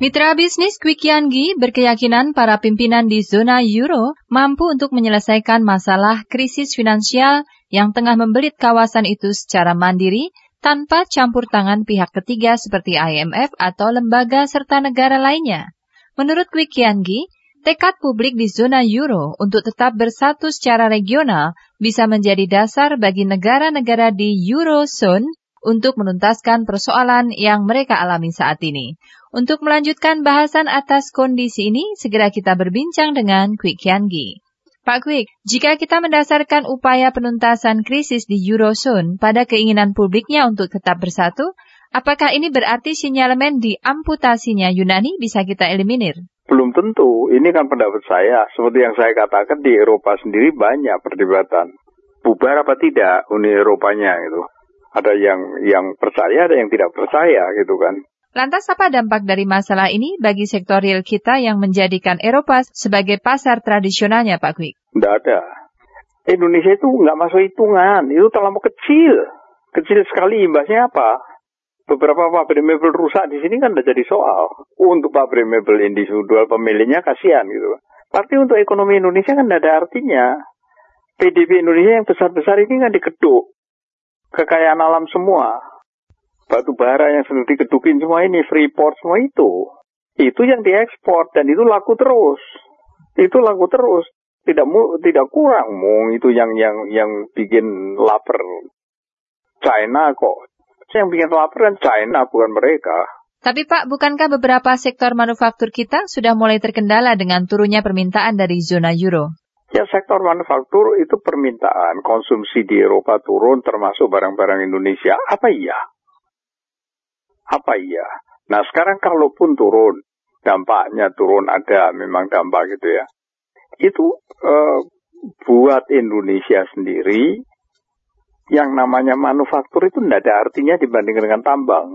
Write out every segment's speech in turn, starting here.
Mitra bisnis Quick Yanggi berkeyakinan para pimpinan di zona euro mampu untuk menyelesaikan masalah krisis finansial yang tengah membelit kawasan itu secara mandiri tanpa campur tangan pihak ketiga seperti IMF atau lembaga serta negara lainnya. Menurut Quick Yanggi, tekad publik di zona euro untuk tetap bersatu secara regional bisa menjadi dasar bagi negara-negara di eurozone untuk menuntaskan persoalan yang mereka alami saat ini. Untuk melanjutkan bahasan atas kondisi ini, segera kita berbincang dengan Quick Yangi. Pak Quick, jika kita mendasarkan upaya penuntasan krisis di Eurozone pada keinginan publiknya untuk tetap bersatu, apakah ini berarti sinyalemen di amputasinya Yunani bisa kita eliminir? Belum tentu. Ini kan pendapat saya. Seperti yang saya katakan di Eropa sendiri banyak perdebatan. Bubar apa tidak Uni Eropanya itu. Ada yang yang percaya, ada yang tidak percaya gitu kan. Lantas apa dampak dari masalah ini bagi sektor real kita yang menjadikan Eropa sebagai pasar tradisionalnya Pak Kwik? Tidak ada. Indonesia itu nggak masuk hitungan, itu terlalu kecil. Kecil sekali imbasnya apa? Beberapa pabrik mebel rusak di sini kan udah jadi soal. Untuk pabrik mebel individual pemiliknya kasihan gitu. Tapi untuk ekonomi Indonesia kan tidak ada artinya. PDB Indonesia yang besar-besar ini kan dikeduk. Kekayaan alam semua batu bara yang sudah dikedukin semua ini, freeport semua itu, itu yang diekspor dan itu laku terus. Itu laku terus. Tidak mu, tidak kurang mung itu yang yang yang bikin lapar China kok. Yang bikin lapar kan China bukan mereka. Tapi Pak, bukankah beberapa sektor manufaktur kita sudah mulai terkendala dengan turunnya permintaan dari zona euro? Ya sektor manufaktur itu permintaan konsumsi di Eropa turun termasuk barang-barang Indonesia. Apa iya? Apa iya? Nah sekarang kalaupun turun, dampaknya turun ada memang dampak gitu ya. Itu eh, buat Indonesia sendiri yang namanya manufaktur itu tidak ada artinya dibandingkan dengan tambang.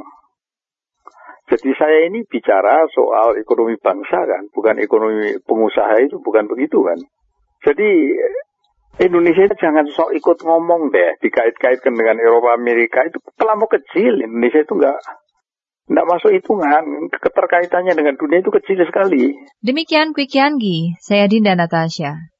Jadi saya ini bicara soal ekonomi bangsa kan, bukan ekonomi pengusaha itu bukan begitu kan. Jadi Indonesia jangan sok ikut ngomong deh dikait-kaitkan dengan Eropa Amerika itu terlalu kecil Indonesia itu enggak tidak masuk hitungan. Keterkaitannya dengan dunia itu kecil sekali. Demikian Quick Yanggi, saya Dinda Natasha.